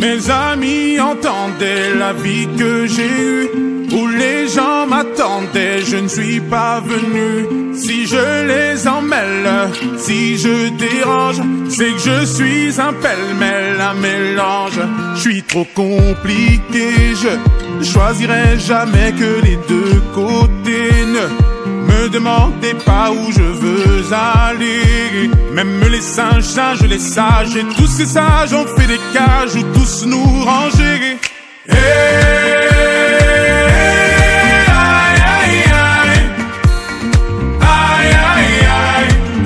Mes amis entendaient la vie que j'ai eue, où les gens m'attendaient, je ne suis pas venu. Si je les emmêle, si je dérange, c'est que je suis un pêle-mêle, un mélange. Je suis trop compliqué, je choisirai jamais que les deux côtés. Ne demandez pas où je veux aller. Même les singes, singes, les sages, et tous ces sages ont fait des cages où tous nous ranger.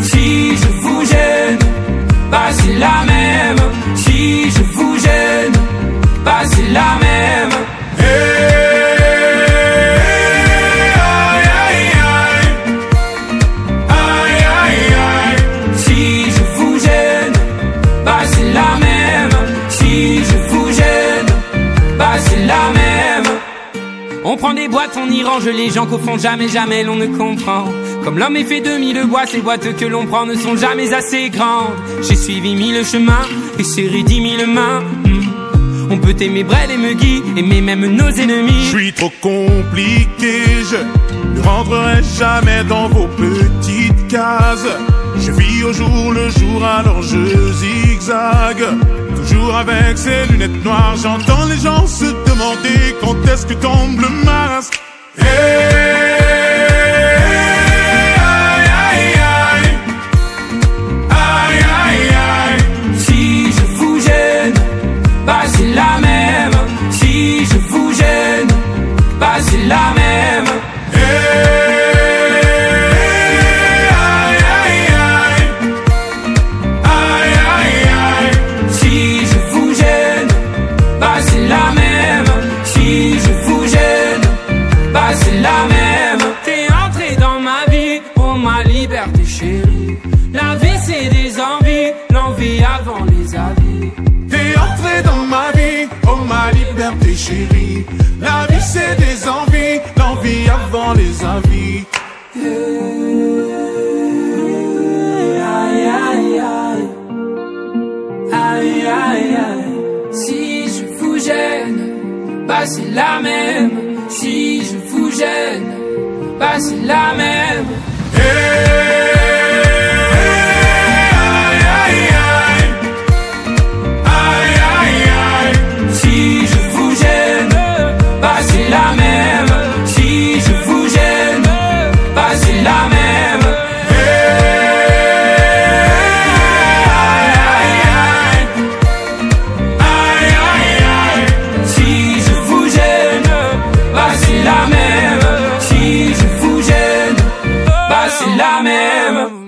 Si je vous gêne, bah la On prend des boîtes, on y range les gens qu'au fond jamais, jamais l'on ne comprend. Comme l'homme est fait de mille boîtes, les boîtes que l'on prend ne sont jamais assez grandes. J'ai suivi mille chemins et serré dix mille mains. Hmm. On peut aimer Brel et Muggy, aimer même nos ennemis. Je suis trop compliqué, je ne rentrerai jamais dans vos petites cases. Je vis au jour le jour, alors je zigzague. Avec ces lunettes noires, j'entends les gens se demander quand est-ce que tombe le masque. Hey, aïe, aïe, la même. T'es entré dans ma vie, pour ma liberté chérie. La vie c'est des envies, l'envie avant les avis. T'es entré dans ma vie, oh ma liberté chérie. La vie c'est des envies, l'envie avant les avis. Aïe, aïe aïe aïe. Si je vous gêne, bah c'est la même. Si je vous gêne, c'est la même. C'est la même.